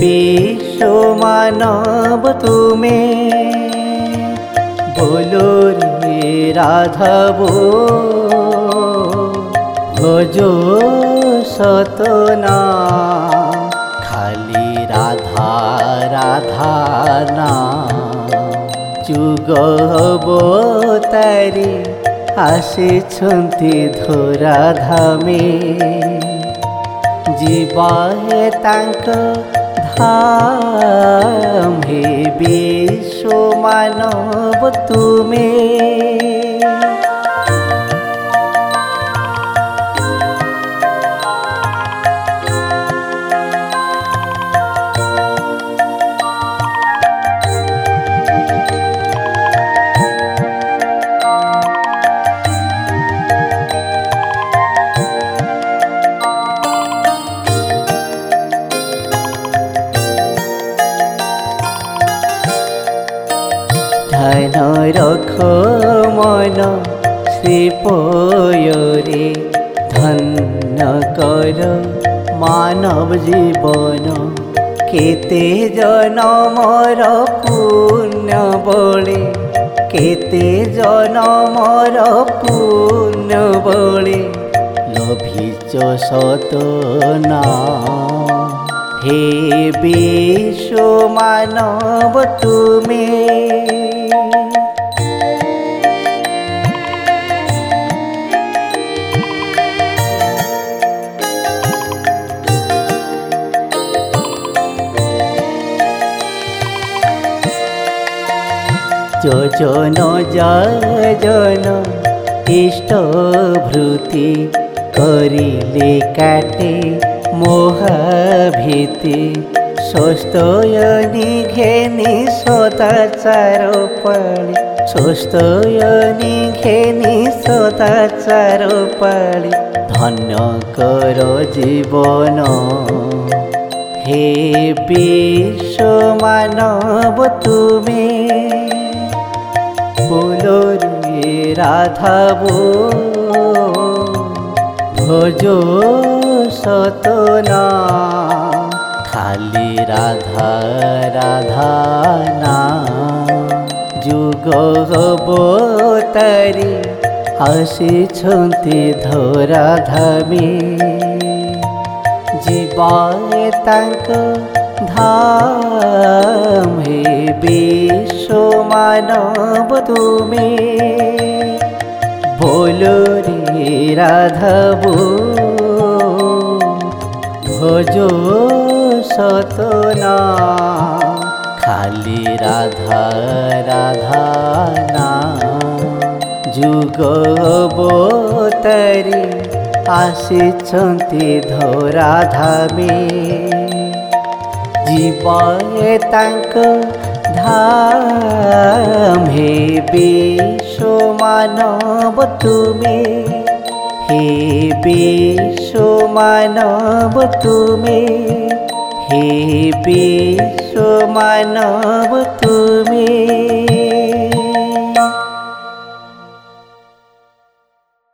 বিশ্বমানব তুমি। বলো রে রাধাব ভজ সতনা খালি রাধা রাধা না। যুগ হব তারি আসিছন্তি ধরাধামে। ଯିବା ହେ ତାଙ୍କ ଧାମ ହେ ବିଶ୍ୱ ମାନବ ତୁମେ ধ্যান রখ মন শ্রীপয়রে। ধন্য কর মানব জীবন, কেতে জনমর পুণ্য বলে। কেতে জনমর পুণ্য বলে। লভিচ সতনা হে বিশ্ব মানব তুমি যোজন যজন ইষ্ট ভৃতি করিলে কাটে মোহাভীতি। স্বস্তয়নি ঘেনি সদাচার পাଳି স্বস্তয়নি ঘেনি সদাচার পাଳି ধন্য কর জীবন। হে বিশ্ব মানব, তুমি রাধাব ভজ সতনা। খালি রাধা রাধা না, যুগ অবতারী আসিছন্তি ধরা ধামে। জীবায় তাঙ্ক ধাম হে বিশ্ব মানব তুমি। বলো রে রাধাব, ভজ সতনা। খালি রাধা রাধা না, যুগ বতারি আসিছন্তি ধরাধামে। জীবয়ে তাঙ্ক আহাম হে বিশ্ব মানব তুমি হে বিশ্ব মানব তুমি হে বিশ্ব মানব তুমি